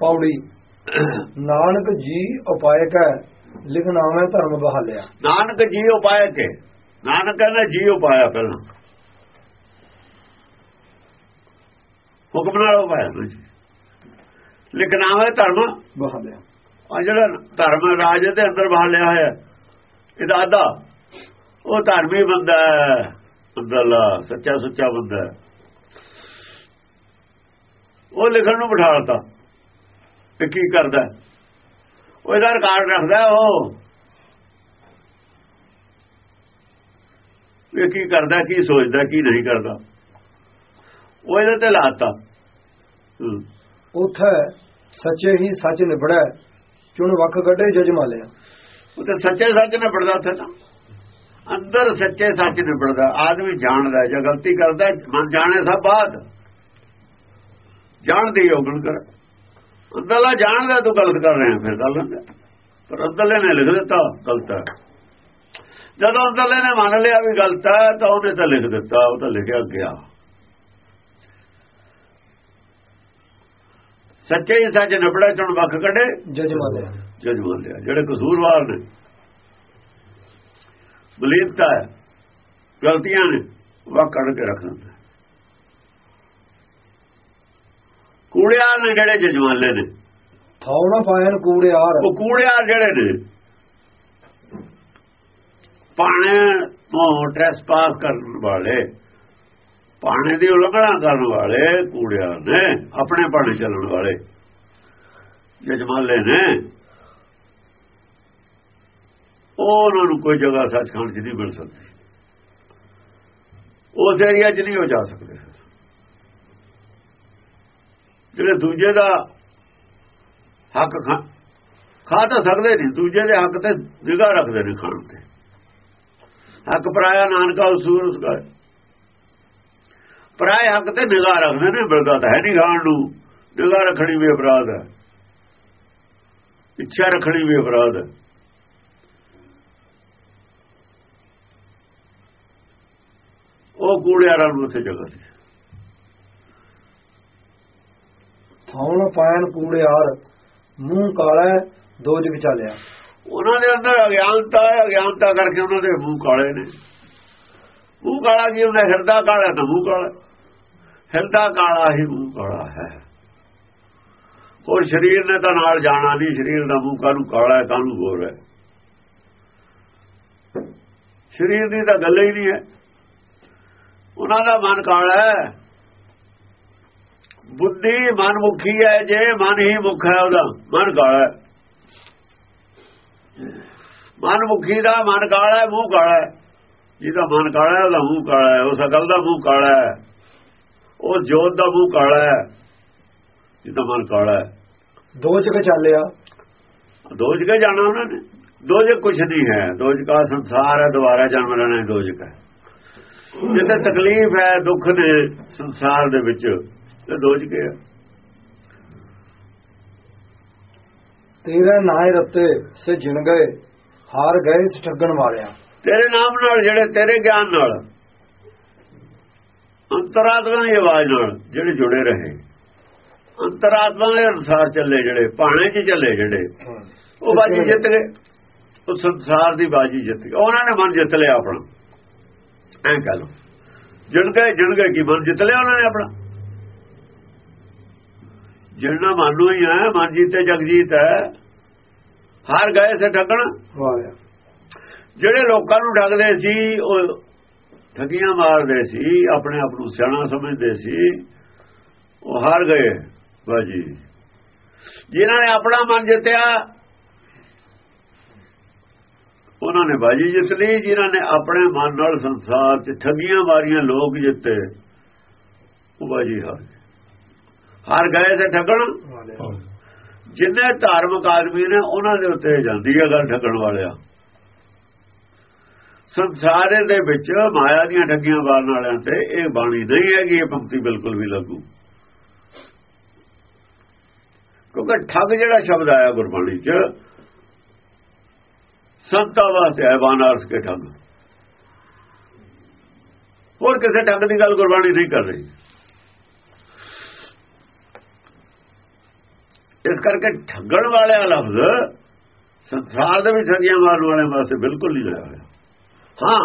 ਪੌੜੀ। ਨਾਨਕ ਜੀ ਉਪਾਇ ਕੈ ਲਿਖਨਾਵੇਂ ਧਰਮ ਬਹਾਲਿਆ। ਨਾਨਕ ਜੀ ਉਪਾਇ ਕੇ ਨਾਨਕ ਕਹਿੰਦਾ ਜੀ ਉਪਾਇਆ ਪਹਿਲਾਂ। ਹੁਕਮ ਨਾਲ ਉਪਾਇਆ ਲਿਖਣਾ ਹੈ ਧਰਮ। ਬਹਾਲਿਆ। ਆ ਜਿਹੜਾ ਧਰਮ ਰਾਜ ਦੇ ਅੰਦਰ ਬਹਾਲਿਆ ਹੋਇਆ। ਇਹਦਾ ਆਦਾ ਉਹ ਧਰਮੀ ਬੰਦਾ ਹੈ। ਅੰਦਰਲਾ ਸੱਚਾ ਸੁੱਚਾ ਬੰਦਾ ਹੈ। ਉਹ ਲਿਖਣ ਨੂੰ ਬਿਠਾਲਤਾ ਤੇ ਕੀ ਕਰਦਾ? ਹੈ? ਉਹ ਇਹਦਾ ਰਿਕਾਰਡ ਰੱਖਦਾ ਹੈ ਉਹ। ਇਹ ਕੀ ਕਰਦਾ ਕੀ ਸੋਚਦਾ ਕੀ ਨਹੀਂ ਕਰਦਾ। ਉਹ ਇਹਦੇ ਤੇ ਲਾਤਾ। ਹੂੰ। ਉਥੈ ਸੱਚੇ ਹੀ ਸੱਚ ਨਿਬੜੈ ਚੁਣ ਵੱਖ ਕੱਢੇ ਜਜ ਮਾਲਿਆ ਉਹ ਤੇ ਸੱਚੇ ਸੱਚ ਨੇ ਪੜਦਾ ਉੱਥੇ ਤਾਂ। ਅੰਦਰ ਸੱਚੇ ਸੱਚ ਨੇ ਪੜਦਾ ਆਦਮੀ ਜਾਣਦਾ ਜੇ ਗਲਤੀ ਕਰਦਾ ਮਨ ਜਾਣੇ ਸਭ ਬਾਤ। ਜਾਣਦੀ ਹੋਗਣ ਕਰ। ਅੰਦਰਲਾ ਜਾਣਦਾ ਤੂੰ ਗਲਤ ਕਰ ਰਿਹਾ ਫਿਰ ਗੱਲ। ਹੁੰਦਾ ਪਰ ਅੰਦਰਲੇ ਨੇ ਲਿਖ ਦਿੱਤਾ ਗਲਤ ਹੈ। ਜਦੋਂ ਅੰਦਰਲੇ ਨੇ ਮੰਨ ਲਿਆ ਵੀ ਗਲਤ ਹੈ ਤਾਂ ਉਹਨੇ ਤਾਂ ਲਿਖ ਦਿੱਤਾ ਉਹ ਤਾਂ ਲਿਖਿਆ ਗਿਆ। ਸੱਚੇ ਹੀ ਸੱਚ ਨਿਬੜਾ ਚੁਣ ਵੱਖ ਕੱਢੇ। ਜਜ ਜਜ ਲਿਆ ਜਿਹੜੇ ਕਸੂਰਵਾਰ ਨੇ। ਬਲੀਦਤਾ ਗਲਤੀਆਂ ਨੇ ਉਹ ਕੱਢ ਕੇ ਰੱਖ ਦਿੰਦਾ ਕੂੜਿਆਰ ਨੇ ਜਿਹੜੇ ਜਜਮਾਲੇ ਨੇ। ਨਾ ਪਾਇਨ ਕੂੜਿਆਰ ਉਹ ਕੂੜਿਆਰ ਜਿਹੜੇ ਨੇ। ਪਾਣੇ ਤੋਂ ਟ੍ਰੈਸਪਾਸ ਕਰਨ ਵਾਲੇ ਪਾਣੇ ਦੀ ਉਲੰਘਣਾ ਕਰਨ ਵਾਲੇ ਕੂੜਿਆਰ ਨੇ ਆਪਣੇ ਪਾਣੇ ਚੱਲਣ ਵਾਲੇ ਜਜਮਾਲੇ ਨੇ। ਉਹ ਉਹਨਾਂ ਨੂੰ ਕੋਈ ਜਗ੍ਹਾ ਸੱਚਖੰਡ 'ਚ ਨਹੀਂ ਮਿਲ ਸਕਦੀ। ਉਸ ਏਰੀਆ 'ਚ ਨਹੀਂ ਹੋ ਜਾ ਸਕਦੇ। ਜਿਹੜੇ ਦੂਜੇ ਦਾ ਹੱਕ ਖਾ ਖਾ ਤਾਂ ਸਕਦੇ ਨਹੀਂ ਦੂਜੇ ਦੇ ਹੱਕ ਤੇ ਨਿਗਾਹ ਰੱਖਦੇ ਨੇ ਖਾਣ ਤੇ। ਹੱਕ ਪਰਾਇਆ ਨਾਨਕਾ ਉਸੂਰ ਉਸਗਾ ਪਰਾਏ ਹੱਕ ਤੇ ਨਿਗਾਹ ਰੱਖਦੇ ਨੇ ਬਿਲਦਾ ਤਾਂ ਹੈ ਨਹੀਂ ਖਾਣ ਨੂੰ। ਨਿਗਾਹ ਰੱਖਣੀ ਵੀ ਅਪਰਾਧ ਹੈ। ਇੱਛਾ ਰੱਖਣੀ ਵੀ ਅਪਰਾਧ ਹੈ। ਉਹ ਕੂੜਿਆਰਾਂ ਨੂੰ ਉੱਥੇ ਜਗ੍ਹਾ ਸੀ ਥਾਉ ਨਾ ਪਾਇਨ ਕੂੜਿਆਰ ਮੂੰਹ ਕਾਲਾ ਦੋਜਗ ਚਾਲਿਆ ਉਹਨਾਂ ਦੇ ਅੰਦਰ ਅਗਿਆਨਤਾ ਹੈ, ਅਗਿਆਨਤਾ ਕਰਕੇ ਉਹਨਾਂ ਦੇ ਮੂੰਹ ਕਾਲੇ ਨੇ। ਮੂੰਹ ਕਾਲਾ ਕੀ ਹੁੰਦਾ? ਹਿਰਦਾ ਕਾਲਾ ਤਾਂ ਮੂੰਹ ਕਾਲਾ ਹਿਰਦਾ ਕਾਲਾ ਹੀ ਮੂੰਹ ਕਾਲਾ ਹੈ। ਹੋਰ ਸਰੀਰ ਨੇ ਤਾਂ ਨਾਲ ਜਾਣਾ ਨਹੀਂ, ਸਰੀਰ ਦਾ ਮੂੰਹ ਕਾਹਨੂੰ ਕਾਲਾ ਹੈ, ਕਾਹਨੂੰ ਗੋਰ ਹੈ। ਸਰੀਰ ਦੀ ਤਾਂ ਗੱਲ ਹੀ ਨਹੀਂ ਹੈ। ਉਹਨਾਂ ਦਾ ਮਨ ਕਾਲਾ ਹੈ। ਬੁੱਧੀ ਮਨ ਮੁਖੀ ਹੈ ਜੇ ਮਨ ਹੀ ਮੁਖ ਹੈ ਉਹਦਾ ਮਨ ਕਾਲਾ ਹੈ। ਮਨ ਮੁਖੀ ਦਾ ਮਨ ਕਾਲਾ ਹੈ ਮੂੰਹ ਕਾਲਾ ਹੈ। ਜਿਹਦਾ ਮਨ ਕਾਲਾ ਹੈ ਉਹਦਾ ਮੂੰਹ ਕਾਲਾ ਹੈ। ਉਸ ਅਕਲ ਦਾ ਮੂੰਹ ਕਾਲਾ ਹੈ। ਉਹ ਜੋਤ ਦਾ ਮੂੰਹ ਕਾਲਾ ਹੈ ਜਿਹਦਾ ਮਨ ਕਾਲਾ ਹੈ। ਦੋਜਗ ਚਾਲਿਆ ਦੋਜ ਕੇ ਜਾਣਾ ਉਹਨਾਂ ਨੇ। ਦੋਜ ਕੁਛ ਨਹੀਂ ਹੈ। ਦੋਜ ਕਾ ਸੰਸਾਰ ਹੈ ਦੁਬਾਰਾ ਜਨਮ ਲੈਣਾ ਹੈ ਦੋਜ ਕਾ ਜਿੱਥੇ ਤਕਲੀਫ ਹੈ ਦੁੱਖ ਨੇ ਸੰਸਾਰ ਦੇ ਵਿੱਚ। ਤੇ ਦੋਜ ਕੇ ਤੇਰਾ ਨਾਏ ਰੱਤੇ ਸੇ ਜਿਣ ਗਏ ਹਾਰ ਗਏ ਠੱਗਣ ਵਾਲਿਆ। ਤੇਰੇ ਨਾਮ ਨਾਲ ਜਿਹੜੇ ਤੇਰੇ ਗਿਆਨ ਨਾਲ ਅੰਤਰਾਤਮਾ ਦੀ ਆਵਾਜ਼ ਨਾਲ ਜਿਹੜੇ ਜੁੜੇ ਰਹੇ। ਅੰਤਰਾਤਮਾ ਦੇ ਅਨੁਸਾਰ ਚੱਲੇ ਜਿਹੜੇ ਪਾਣੇ 'ਚ ਚੱਲੇ ਜਿਹੜੇ ਉਹ ਬਾਜੀ ਜਿੱਤ ਗਏ। ਉਹ ਸੰਸਾਰ ਦੀ ਬਾਜੀ ਜਿੱਤ ਗਏ। ਉਹਨਾਂ ਨੇ ਮਨ ਜਿੱਤ ਲਿਆ ਆਪਣਾ। ਐਂ ਕਹ ਲੋ ਜਿਣ ਗਏ ਜਿਣ ਗਏ ਕੀ ਮਨ ਜਿੱਤ ਲਿਆ ਉਹਨਾਂ ਨੇ ਆਪਣਾ? ਜਿੰਨਾ ਮਨੂ ਹੀ ਹੈ ਮਨ ਜੀਤੇ ਜਗਜੀਤ ਹੈ ਹਾਰ ਗਏ ਸੇ ਠੱਗਣ। ਜਿਹੜੇ ਲੋਕਾਂ ਨੂੰ ਠੱਗਦੇ ਸੀ ਉਹ ਠੱਗੀਆਂ ਮਾਰਦੇ ਸੀ ਆਪਣੇ ਆਪ ਨੂੰ ਸਿਆਣਾ ਸਮਝਦੇ ਸੀ ਉਹ ਹਾਰ ਗਏ ਬਾਜੀ ਜਿਨ੍ਹਾਂ ਨੇ ਆਪਣਾ ਮਨ ਜਿੱਤਿਆ ਉਹਨਾਂ ਨੇ ਬਾਜੀ ਜਿੱਤ ਲਈ। ਜਿਨ੍ਹਾਂ ਨੇ ਆਪਣੇ ਮਨ ਨਾਲ ਸੰਸਾਰ 'ਚ ਠੱਗੀਆਂ ਮਾਰੀਆਂ ਲੋਕ ਜਿੱਤੇ ਉਹ ਬਾਜੀ ਹਾਰ ਗਏ। ਹਰ ਗਏ ਤੇ ਠੱਗਣ। ਜਿੰਨੇ ਧਾਰਮਿਕ ਆਦਮੀ ਨੇ, ਉਹਨਾਂ ਦੇ ਉੱਤੇ ਜਾਂਦੀ ਹੈ ਗੱਲ ਠੱਗਣ ਵਾਲਿਆ। ਸੰਸਾਰੇ ਦੇ ਵਿੱਚ ਮਾਇਆ ਦੀਆਂ ਠੱਗੀਆਂ ਮਾਰਨ ਵਾਲਿਆਂ ਤੇ ਇਹ ਬਾਣੀ ਨਹੀਂ ਹੈਗੀ, ਇਹ ਪੰਕਤੀ ਬਿਲਕੁਲ ਵੀ ਲੱਗੂ। ਕਿਉਂਕਿ ਠੱਗ ਜਿਹੜਾ ਸ਼ਬਦ ਆਇਆ ਗੁਰਬਾਣੀ 'ਚ, ਸੰਤਾਂ ਵਾਸਤੇ ਹੈ ਬਾਨਾਰਸ ਕੇ ਠੱਗ। ਹੋਰ ਕਿਸੇ ਠੱਗ ਦੀ ਗੱਲ ਗੁਰਬਾਣੀ ਨਹੀਂ ਕਰ ਰਹੀ ਇਹ ਇਸ ਕਰਕੇ ਠੱਗਣ ਵਾਲਿਆ ਲਫ਼ਜ਼ ਸੰਸਾਰ ਦੇ ਵਿੱਚ ਠੱਗੀਆਂ ਮਾਰਨ ਵਾਲੇ ਵਾਸਤੇ ਬਿਲਕੁਲ ਨਹੀਂ ਲਾਇਆ ਹੋਇਆ। ਹਾਂ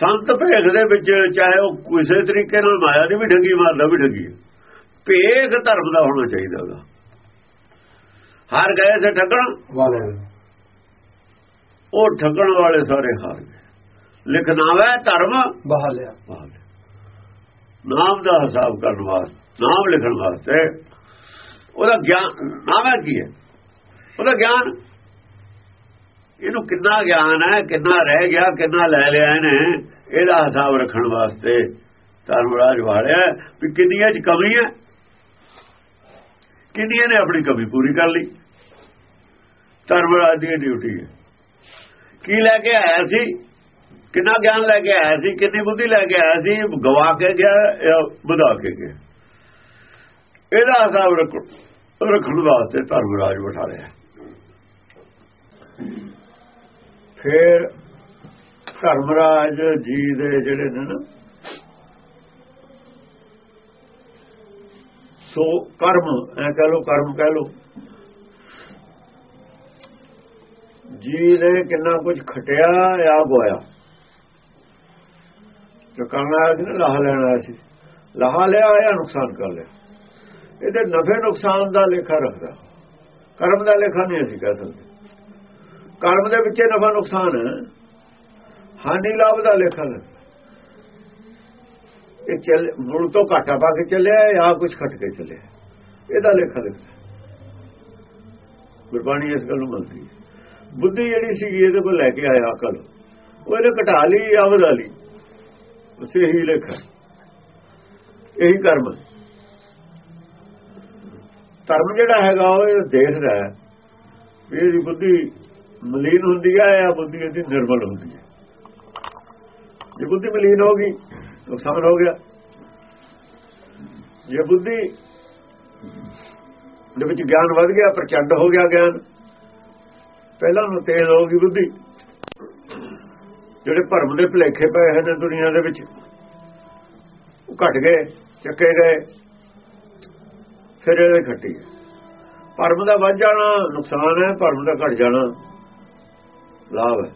ਸੰਤ ਭੇਖ ਦੇ ਵਿੱਚ ਚਾਹੇ ਉਹ ਕਿਸੇ ਤਰੀਕੇ ਨਾਲ ਮਾਇਆ ਦੀ ਵੀ ਠੱਗੀ ਮਾਰਦਾ ਵੀ ਠੱਗੀ ਭੇਖ ਧਰਮ ਦਾ ਹੋਣਾ ਚਾਹੀਦਾ ਉਹਦਾ ਹਾਰ ਗਏ ਸੇ ਠੱਗਣ ਵਾਲੇ। ਉਹ ਠੱਗਣ ਵਾਲੇ ਸਾਰੇ ਹਾਰ ਗਏ। ਲਿਖਣਾ ਹੈ ਧਰਮ ਬਹਾਲਿਆ। ਨਾਮ ਦਾ ਹਿਸਾਬ ਕਰਨ ਵਾਸਤੇ ਨਾਮ ਲਿਖਣ ਵਾਸਤੇ ਉਹਦਾ ਗਿਆਨ, ਨਾਮ ਕੀ ਹੈ? ਉਹਦਾ ਗਿਆਨ, ਇਹਨੂੰ ਕਿੰਨਾ ਗਿਆਨ ਹੈ, ਕਿੰਨਾ ਰਹਿ ਗਿਆ, ਕਿੰਨਾ ਲੈ ਲਿਆ ਇਹਨੇ, ਇਹਦਾ ਹਿਸਾਬ ਰੱਖਣ ਵਾਸਤੇ ਧਰਮਰਾਜ ਵਾਲਿਆ ਵੀ ਕਿੰਨੀਆਂ ਚ ਕਮੀ ਹੈ। ਕਿੰਨੀਆਂ ਨੇ ਆਪਣੀ ਕਮੀ ਪੂਰੀ ਕਰ ਲਈ। ਧਰਮਰਾਜ ਦੀ ਡਿਊਟੀ ਹੈ। ਕੀ ਲੈ ਕੇ ਆਇਆ ਸੀ? ਕਿੰਨਾ ਗਿਆਨ ਲੈ ਕੇ ਆਇਆ ਸੀ? ਕਿੰਨੀ ਬੁੱਧੀ ਲੈ ਕੇ ਆਇਆ ਸੀ? ਗਵਾ ਕੇ ਗਿਆ ਜਾਂ ਵਧਾ ਕੇ ਗਿਆ? ਇਹਦਾ ਹਿਸਾਬ ਰੱਖੋ। ਰੱਖਣ ਵਾਸਤੇ ਧਰਮ ਰਾਜ ਬਿਠਾ ਲਿਆ। ਫਿਰ ਧਰਮਰਾਜ ਜੀ ਦੇ ਜਿਹੜੇ ਨੇ ਨਾ, ਸੋ ਕਰਮ, ਐ ਕਹ ਲੋ ਕਰਮ ਕਹਿ ਲੋ ਜੀ ਨੇ ਕਿੰਨਾ ਕੁਝ ਖਟਿਆ ਆ ਗੋਇਆ। ਜੋ ਕਰਨਾ ਸੀ ਨਾ ਲਾਹ ਲੈਣਾ ਸੀ। ਲਾਹ ਲਿਆ ਜਾਂ ਨੁਕਸਾਨ ਕਰ ਲਿਆ। ਇਹਦੇ ਨਫੇ ਨੁਕਸਾਨ ਦਾ ਲੇਖਾ ਰੱਖਦਾ। ਕਰਮ ਦਾ ਲੇਖਾ ਨਹੀਂ ਅਸੀਂ ਕਹਿ ਸਕਦੇ। ਕਰਮ ਦੇ ਵਿੱਚ ਨਫਾ ਨੁਕਸਾਨ ਹਾਨੀ ਲਾਭ ਦਾ ਲੇਖਾ ਹੈ ਇਹ ਚੱਲ, ਮੁੜ ਤੋਂ ਘਾਟਾ ਪਾ ਕੇ ਚੱਲਿਆ ਜਾਂ ਕੁਝ ਖਟ ਕੇ ਚੱਲਿਆ ਇਹਦਾ ਲੇਖਾ ਲਿਖਦਾ ਗੁਰਬਾਣੀ ਇਸ ਗੱਲ ਨੂੰ ਮੰਨਦੀ ਹੈ। ਬੁੱਧੀ ਜਿਹੜੀ ਸੀਗੀ ਇਹਦੇ ਕੋਲ ਲੈ ਕੇ ਆਇਆ ਅਕਲ। ਉਹ ਇਹਨੇ ਘਟਾ ਲਈ ਜਾਂ ਵਧਾ ਲਈ। ਉਸੇ ਹੀ ਲੇਖਾ। ਇਹੀ ਕਰਮ ਧਰਮ ਜਿਹੜਾ ਹੈਗਾ ਉਹ ਇਹ ਦੇਖਦਾ ਹੈ ਵੀ ਇਹਦੀ ਬੁੱਧੀ ਮਲੀਨ ਹੁੰਦੀ ਹੈ ਜਾਂ ਬੁੱਧੀ ਇਹਦੀ ਨਿਰਮਲ ਹੁੰਦੀ ਹੈ। ਜੇ ਬੁੱਧੀ ਮਲੀਨ ਹੋ ਗਈ ਨੁਕਸਾਨ ਹੋ ਗਿਆ। ਜੇ ਬੁੱਧੀ ਦੇ ਵਿੱਚ ਗਿਆਨ ਵੱਧ ਗਿਆ, ਪ੍ਰਚੰਡ ਹੋ ਗਿਆ ਗਿਆਨ, ਪਹਿਲਾਂ ਨੂੰ ਤੇਜ਼ ਹੋ ਗਈ ਬੁੱਧੀ। ਜਿਹੜੇ ਭਰਮ ਦੇ ਭਲੇਖੇ ਪਏ ਹਨ ਦੁਨੀਆ ਦੇ ਵਿੱਚ, ਉਹ ਘਟ ਗਏ, ਚੱਕੇ ਗਏ। ਫਿਰ ਇਹਦੇ ਖੱਟੀ ਹੈ। ਭਰਮ ਦਾ ਵੱਧ ਜਾਣਾ, ਨੁਕਸਾਨ ਹੈ, ਭਰਮ ਦਾ ਘਟ ਜਾਣਾ, ਲਾਭ ਹੈ।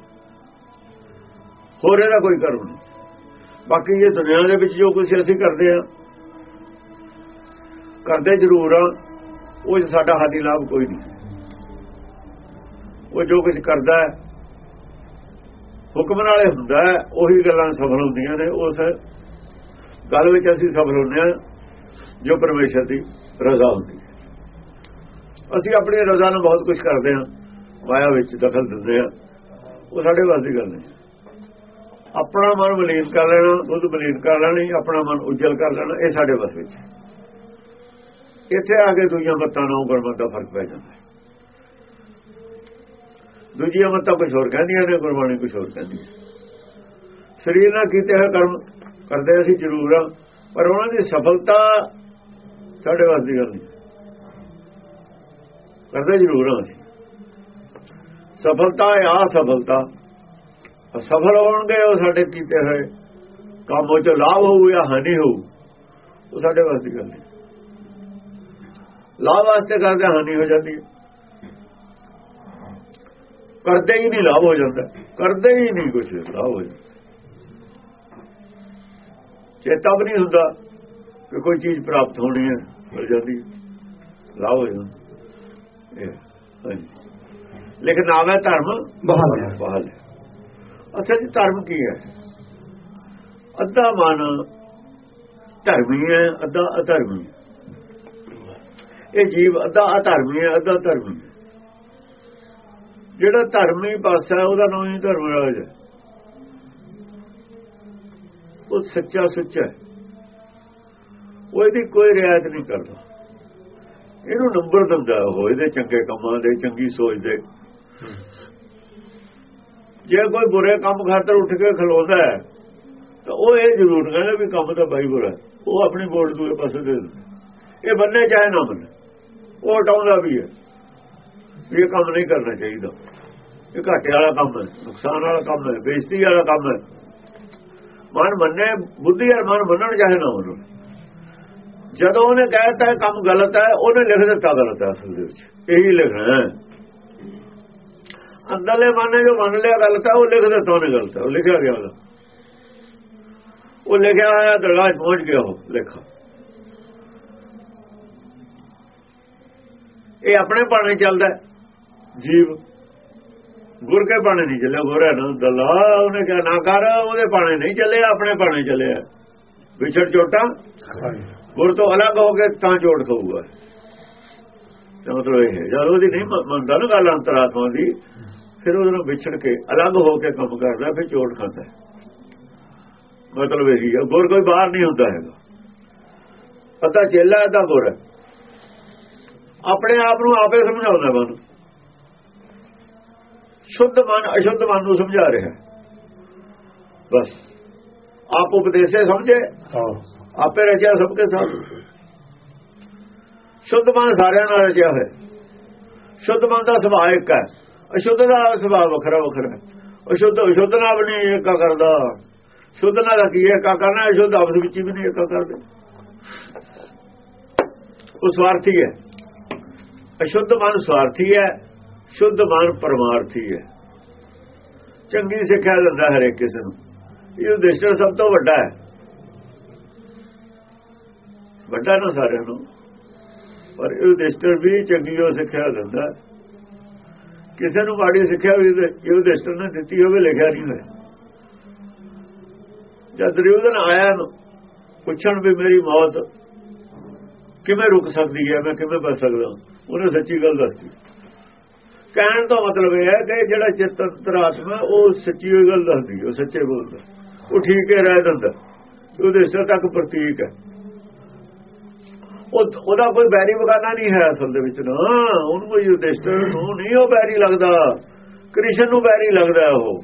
ਹੋਰ ਇਹਦਾ ਕੋਈ ਕਰਮ ਨਹੀਂ। ਬਾਕੀ ਇਹ ਦੁਨੀਆ ਦੇ ਵਿੱਚ ਜੋ ਕੁਝ ਅਸੀਂ ਕਰਦੇ ਆ ਕਰਦੇ ਜ਼ਰੂਰ ਆ ਉਹ ਸਾਡਾ ਹਾਦੀ ਲਾਭ ਕੋਈ ਨਹੀਂ। ਉਹ ਜੋ ਕੁਝ ਕਰਦਾ ਹੈ, ਹੁਕਮ ਨਾਲੇ ਹੁੰਦਾ ਉਹੀ ਗੱਲਾਂ ਸਫਲ ਹੁੰਦੀਆਂ ਨੇ। ਉਸ ਗੱਲ ਵਿੱਚ ਅਸੀਂ ਸਫਲ ਹੁੰਦੇ ਆ ਜੋ ਪਰਮੇਸ਼ਰ ਦੀ ਰਜ਼ਾ ਹੁੰਦੀ ਹੈ। ਅਸੀਂ ਆਪਣੀ ਰਜ਼ਾ ਨੂੰ ਬਹੁਤ ਕੁਝ ਕਰਦੇ ਹਾਂ, ਮਾਇਆ ਵਿੱਚ ਦਖਲ ਦਿੰਦੇ ਆ ਉਹ ਸਾਡੇ ਵਾਸਤੇ ਗੱਲ ਨਹੀਂ। ਆਪਣਾ ਮਨ ਬਲੀਨ ਕਰ ਲੈਣਾ, ਬੁੱਧ ਬਲੀਨ ਕਰ ਲੈਣੀ, ਆਪਣਾ ਮਨ ਉਜਲ ਕਰ ਲੈਣਾ, ਇਹ ਸਾਡੇ ਵਾਸਤੇ ਵਿੱਚ ਇੱਥੇ ਆ ਕੇ ਦੂਜੀਆਂ ਮਤਾਂ ਨੂੰ ਗੁਰਮਤ ਦਾ ਫ਼ਰਕ ਪੈ ਜਾਂਦਾ ਹੈ। ਦੂਜੀਆਂ ਮਤਾਂ ਕੁਝ ਹੋਰ ਕਹਿੰਦੀਆਂ ਨੇ, ਗੁਰਬਾਣੀ ਕੁਝ ਹੋਰ ਕਹਿੰਦੀ ਸਰੀਰ ਨਾਲ ਕੀਤੇ ਹੋਏ ਕਰਮ ਕਰਦੇ ਅਸੀਂ ਜ਼ਰੂਰ ਆ ਪਰ ਉਹਨਾਂ ਦੀ ਸਫਲਤਾ ਸਾਡੇ ਵੱਸ ਦੀ ਗੱਲ ਨਹੀਂ। ਕਰਦੇ ਜ਼ਰੂਰ ਹਾਂ ਅਸੀਂ। ਸਫਲਤਾ ਆ ਸਫਲਤਾ। ਸਫਲ ਹੋਣਗੇ, ਉਹ ਸਾਡੇ ਕੀਤੇ ਹੋਏ ਕੰਮ ਚ ਲਾਭ ਹੋਊ ਜਾਂ ਹਾਨੀ ਹੋਊ, ਉਹ ਸਾਡੇ ਵਾਸਤੇ ਗੱਲ ਨਹੀਂ। ਲਾਭ ਵਾਸਤੇ ਕਰਦੇ, ਹਾਨੀ ਹੋ ਜਾਂਦੀ ਹੈ। ਕਰਦੇ ਹੀ ਨਹੀਂ, ਲਾਭ ਹੋ ਜਾਂਦਾ। ਕਰਦੇ ਹੀ ਨਹੀਂ ਕੁਝ ਲਾਭ ਹੋ ਜਾਂਦਾ। ਚੇਤਾ ਵੀ ਨਹੀਂ ਹੁੰਦਾ ਕਿ ਕੋਈ ਚੀਜ਼ ਪ੍ਰਾਪਤ ਹੋਣੀ ਹੈ। ਮਿਲ ਜਾਂਦੀ ਲਾਭ ਹੋ ਜਾਂਦਾ ਇਹ ਹਾਂਜੀ। ਲੇਕਿਨ ਨਾਮ ਹੈ ਧਰਮ ਬਹਾਲ ਹੈ। ਬਹਾਲ ਅਸਲ ਜੀ ਧਰਮ ਕੀ ਹੈ? ਅੱਧਾ ਮਨ ਧਰਮੀ ਹੈ ਅੱਧਾ ਅਧਰਮੀ ਇਹ ਜੀਵ ਅੱਧਾ ਅਧਰਮੀ ਹੈ ਅੱਧਾ ਧਰਮੀ ਜਿਹੜਾ ਧਰਮੀ ਪਾਸਾ ਉਹਦਾ ਨਾਮ ਹੀ ਧਰਮ ਰਾਜ ਹੈ। ਉਹ ਸੱਚਾ ਸੁੱਚਾ ਹੈ। ਉਹ ਇਹਦੀ ਕੋਈ ਰਿਆਇਤ ਨਹੀਂ ਕਰਦਾ। ਇਹਨੂੰ ਨੰਬਰ ਦਿੰਦਾ ਉਹ, ਇਹਦੇ ਚੰਗੇ ਕੰਮਾਂ ਦੇ, ਚੰਗੀ ਸੋਚ ਦੇ। ਜੇ ਕੋਈ ਬੁਰੇ ਕੰਮ ਖਾਤਰ ਉੱਠ ਕੇ ਖਲੋਦਾ ਹੈ, ਤਾਂ ਉਹ ਇਹ ਜ਼ਰੂਰ ਕਹਿੰਦਾ ਵੀ ਕੰਮ ਤਾਂ ਬਾਈ ਬੁਰਾ ਉਹ ਆਪਣੀ ਵੋਟ ਦੂਏ ਪਾਸੇ ਦੇ ਦਿੰਦਾ ਇਹ ਬੰਨੇ ਚਾਹੇ ਨਾ ਬੰਨੇ। ਉਹ ਹਟਾਉਂਦਾ ਵੀ ਹੈ। ਵੀ ਇਹ ਕੰਮ ਨਹੀਂ ਕਰਨਾ ਚਾਹੀਦਾ। ਇਹ ਘਾਟੇ ਵਾਲਾ ਕੰਮ ਹੈ, ਨੁਕਸਾਨ ਵਾਲਾ ਕੰਮ ਹੈ, ਬੇਇੱਜ਼ਤੀ ਵਾਲਾ ਕੰਮ ਹੈ। ਮਨ ਮੰਨੇ, ਬੁੱਧੀ ਔਰ ਮਨ ਮੰਨਣ ਚਾਹੇ ਨਾ ਮੰਨਣ। ਜਦੋਂ ਉਹਨੇ ਕਹਿਤਾ ਕੰਮ ਗਲਤ ਹੈ, ਉਹਨੇ ਲਿਖ ਦਿੱਤਾ ਗਲਤ ਹੈ ਅਸਲ ਦੇ ਵਿੱਚ। ਇਹੀ ਲਿਖਣਾ ਅੰਦਰਲੇ ਮਨ ਜੋ ਮੰਨ ਲਿਆ ਗਲਤ ਹੈ, ਉਹ ਲਿਖ ਦਿੱਤਾ ਉਹਨੇ ਗਲਤ ਹੈ, ਉਹ ਲਿਖਿਆ ਗਿਆ ਉਹਦਾ। ਉਹ ਲਿਖਿਆ ਹੋਇਆ ਦਰਗਾਹ ਪਹੁੰਚ ਗਿਆ ਉਹ ਲਿਖਾ। ਇਹ ਆਪਣੇ ਬਾਣੇ ਚੱਲਦਾ ਜੀਵ। ਗੁਰ ਕੇ ਬਾਣੇ ਨਹੀਂ ਚੱਲਿਆ, ਗੁਰ ਹੈ ਨਾ ਦਲਾ ਉਹਨੇ ਕਿਹਾ ਨਾ ਕਰ, ਉਹਦੇ ਬਾਣੇ ਨਹੀਂ ਚੱਲੇ, ਆਪਣੇ ਬਾਣੇ ਚੱਲੇ ਵਿਛੜ ਚੋਟਾ। ਗੁਰ ਤੋਂ ਅਲੱਗ ਹੋ ਕੇ ਤਾਂ ਚੋਟ ਖਾਊਗਾ ਮਤਲਬ ਇਹ ਜਦ ਉਹਦੀ ਨਹੀਂ ਮੰਨਦਾ ਨਾ ਗੱਲ ਅੰਤਰਾਤਮਾ ਦੀ, ਫਿਰ ਉਹਨੂੰ ਵਿਛੜ ਕੇ ਅਲੱਗ ਹੋ ਕੇ ਕੰਮ ਕਰਦਾ, ਫਿਰ ਚੋਟ ਖਾਂਦਾ ਮਤਲਬ ਇਹ ਹੈ। ਗੁਰ ਕੋਈ ਬਾਹਰ ਨਹੀਂ ਹੁੰਦਾ ਹੈਗਾ। ਪਤਾ ਚੇਲਾ ਦਾ ਗੁਰ ਆਪਣੇ ਆਪ ਨੂੰ ਆਪੇ ਸਮਝਾਉਂਦਾ ਮਨ। ਸ਼ੁੱਧ ਮਨ, ਅਸ਼ੁੱਧ ਮਨ ਨੂੰ ਸਮਝਾ ਰਿਹਾ ਬਸ। ਆਪ ਉਪਦੇਸੇ ਸਮਝੇ। ਆਪੇ ਰਚਿਆ ਸਭ ਕੇ ਸਾਥ ਸ਼ੁੱਧ ਮਨ ਸਾਰਿਆਂ ਨਾਲ ਰਚਿਆ ਹੋਇਆ। ਸ਼ੁੱਧ ਮਨ ਦਾ ਸੁਭਾਅ ਇੱਕ ਹੈ। ਅਸ਼ੁੱਧ ਦਾ ਸੁਭਾਅ ਵੱਖਰਾ ਵੱਖਰਾ ਹੈ। ਅਸ਼ੁੱਧ ਅਸ਼ੁੱਧ ਨਾਲ ਵੀ ਨਹੀਂ ਏਕਾ ਕਰਦਾ। ਸ਼ੁੱਧ ਨਾਲ ਕੀ ਏਕਾ ਕਰਨਾ ਅਸ਼ੁੱਧ ਆਪਸ ਵਿੱਚ ਵੀ ਨਹੀਂ ਏਕਾ ਕਰਦੇ। ਉਹ ਸਵਾਰਥੀ ਹੈ। ਅਸ਼ੁੱਧ ਮਨ ਸਵਾਰਥੀ ਹੈ। ਸ਼ੁੱਧ ਮਨ ਪਰਮਾਰਥੀ ਹੈ। ਚੰਗੀ ਸਿੱਖਿਆ ਦਿੰਦਾ ਹਰੇਕ ਕਿਸੇ ਨੂੰ। ਇਹ ਦੇਸ਼ਰ ਸਭ ਤੋਂ ਵੱਡਾ ਹੈ। ਵੱਡਾ ਨਾ ਸਾਰਿਆਂ ਨੂੰ। ਪਰ ਇਹ ਦੇਸ਼ਰ ਵੀ ਚੰਗੀ ਉਹ ਸਿੱਖਿਆ ਦਿੰਦਾ। ਕਿਸੇ ਨੂੰ ਮਾੜੀ ਸਿੱਖਿਆ ਵੀ ਇਹ ਨੇ ਦਿੱਤੀ ਹੋਵੇ, ਲਿਖਿਆ ਨਹੀਂ ਹੋਇਆ। ਜਦ ਰਿਉਦਨ ਆਇਆ ਪੁੱਛਣ ਵੀ ਮੇਰੀ ਮੌਤ ਕਿਵੇਂ ਰੁਕ ਸਕਦੀ ਹੈ, ਮੈਂ ਕਿਵੇਂ ਬਚ ਸਕਦਾ ਉਹਨੇ ਸੱਚੀ ਗੱਲ ਦੱਸਦੀ ਕਹਿਣ ਦਾ ਮਤਲਬ ਇਹ ਹੈ ਕਿ ਜਿਹੜਾ ਚਿੱਤ ਅੰਤਰਾਤਮਾ, ਉਹ ਸੱਚੀ ਗੱਲ ਦੱਸਦੀ ਉਹ ਸੱਚੇ ਬੋਲਦਾ। ਉਹ ਠੀਕ ਹੈ, ਰਹਿ ਦਿੰਦਾ ਉਹਦੇ ਸਿਰ ਤੱਕ ਪ੍ਰਤੀਕ ਹੈ। ਉਹ ਉਹਦਾ ਕੋਈ ਬੈਰੀ ਬਗਾਨਾ ਨਹੀਂ ਹੈ ਅਸਲ ਦੇ ਵਿੱਚ ਨਾ। ਉਹਨੂੰ ਕੋਈ ਉਦੇਸ਼ਟਰ ਨੂੰ ਨਹੀਂ, ਉਹ ਬੈਰੀ ਲੱਗਦਾ। ਕ੍ਰਿਸ਼ਨ ਨੂੰ ਬੈਰੀ ਲੱਗਦਾ ਉਹ।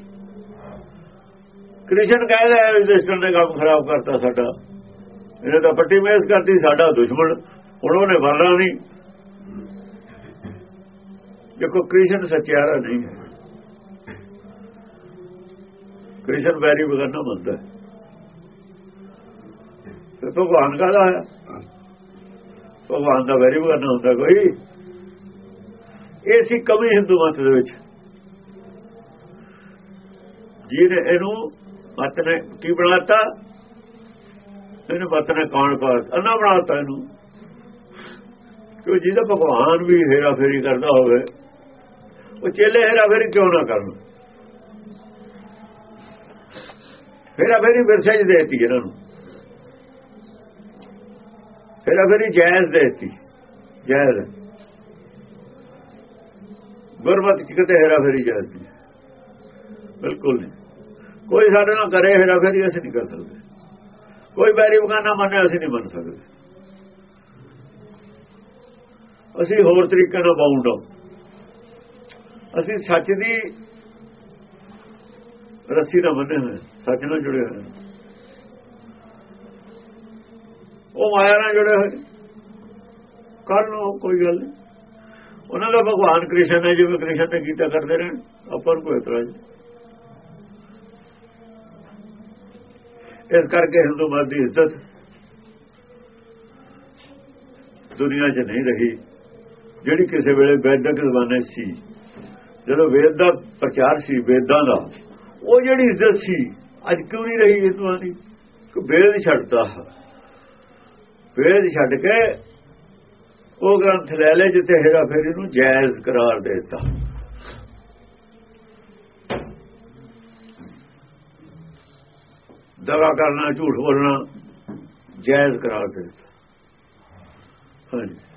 ਕ੍ਰਿਸ਼ਨ ਕਹਿੰਦਾ ਉਦੇਸ਼ਟਰ ਨੇ ਕੰਮ ਖਰਾਬ ਕਰਤਾ ਸਾਡਾ। ਇਹਨੇ ਤਾਂ ਪੱਟੀ ਮੇਸ ਕਰਤੀ, ਸਾਡਾ ਦੁਸ਼ਮਣ। ਹੁਣ ਉਹਨੇ ਵਰਨਾ ਨਹੀਂ। ਦੇਖੋ, ਕ੍ਰਿਸ਼ਨ ਸੱਚਿਆਰਾ ਨਹੀਂ ਹੈ। ਕ੍ਰਿਸ਼ਨ ਬੈਰੀ ਬਗਾਨਾ ਮੰਨਦਾ ਤੇ ਭਗਵਾਨ ਕਹਦਾ ਹੈ? ਭਗਵਾਨ ਦਾ ਵੈਰੀ ਬਗਾਨਾ ਹੁੰਦਾ ਕੋਈ। ਇਹ ਸੀ ਕਵੀ ਹਿੰਦੂ ਮਤ ਦੇ ਵਿੱਚ। ਜਿਹਨੇ ਇਹਨੂੰ ਮਤ ਨੇ ਕੀ ਬਣਾਤਾ? ਇਹਨੂੰ ਮਤ ਨੇ ਕੌਣ ਪਾ ਅੰਨਾ ਬਣਾਤਾ ਇਹਨੂੰ। ਕਿ ਜਿਹਦਾ ਭਗਵਾਨ ਵੀ ਹੇਰਾ ਫੇਰੀ ਕਰਦਾ ਹੋਵੇ, ਉਹ ਚੇਲੇ ਹੇਰਾ ਫੇਰੀ ਕਿਉਂ ਨਾ ਕਰਨ? ਹੇਰਾ ਫੇਰੀ ਵਿਰਸੇ ਚ ਦੇਤੀ ਇਹਨਾਂ ਨੂੰ। ਹੇਰਾ ਫੇਰੀ ਜਾਇਜ਼ ਦੇਤੀ, ਜਾਇਜ਼ ਗੁਰਮਤ ਚ ਕਿਤੇ ਹੇਰਾ ਫੇਰੀ ਜਾਇਜ਼ ਨਹੀਂ ਬਿਲਕੁਲ ਨਹੀਂ। ਕੋਈ ਸਾਡੇ ਨਾਲ ਕਰੇ ਹੇਰਾ ਫੇਰੀ, ਅਸੀਂ ਨਹੀਂ ਕਰ ਸਕਦੇ। ਕੋਈ ਬੈਰੀ ਬਗਾਨਾ ਮੰਨੇ, ਅਸੀਂ ਨਹੀਂ ਮੰਨ ਸਕਦੇ। ਅਸੀਂ ਹੋਰ ਤਰੀਕੇ ਨਾਲ ਬਾਉਂਡ ਅਸੀਂ ਸੱਚ ਦੀ ਰੱਸੀ ਨਾਲ ਬੰਨੇ ਹੋਏ ਸੱਚ ਨਾਲ ਜੁੜੇ ਹੋਏ ਉਹ ਮਾਇਆ ਨਾਲ ਜੁੜੇ ਹੋਏ। ਕਰ ਲੋ ਕੋਈ ਗੱਲ ਨਹੀਂ। ਉਹਨਾਂ ਦਾ ਭਗਵਾਨ ਕ੍ਰਿਸ਼ਨ ਹੈ ਜਿਵੇਂ ਕ੍ਰਿਸ਼ਨ ਨੇ ਗੀਤਾ ਕਰਦੇ ਰਹਿਣ ਆਪਾਂ ਨੂੰ ਕੋਈ ਇਤਰਾਜ਼ ਇਸ ਕਰਕੇ ਹਿੰਦੂ ਮਤ ਦੀ ਇੱਜ਼ਤ ਦੁਨੀਆ 'ਚ ਨਹੀਂ ਰਹੀ। ਜਿਹੜੀ ਕਿਸੇ ਵੇਲੇ ਵੈਦਿਕ ਜ਼ਮਾਨੇ ਸੀ, ਜਦੋਂ ਵੇਦ ਦਾ ਪ੍ਰਚਾਰ ਸੀ ਵੇਦਾਂ ਦਾ, ਉਹ ਜਿਹੜੀ ਇੱਜ਼ਤ ਸੀ, ਅੱਜ ਕਿਉਂ ਨਹੀਂ ਰਹੀ ਹਿੰਦੂਆਂ ਦੀ? ਕਿ ਵੇਦ ਛੱਡਦਾ ਵੇਦ ਛੱਡ ਕੇ ਉਹ ਗ੍ਰੰਥ ਲੈ ਲੈ ਜਿੱਥੇ ਹੈਗਾ, ਫਿਰ ਇਹਨੂੰ ਜਾਇਜ਼ ਕਰਾਰ ਦੇ ਦਿੱਤਾ। ਦਵਾ ਕਰਨਾ, ਝੂਠ ਬੋਲਣਾ, ਜਾਇਜ਼ ਕਰਾਰ ਦੇ ਦਿੱਤਾ। ਹਾਂਜੀ।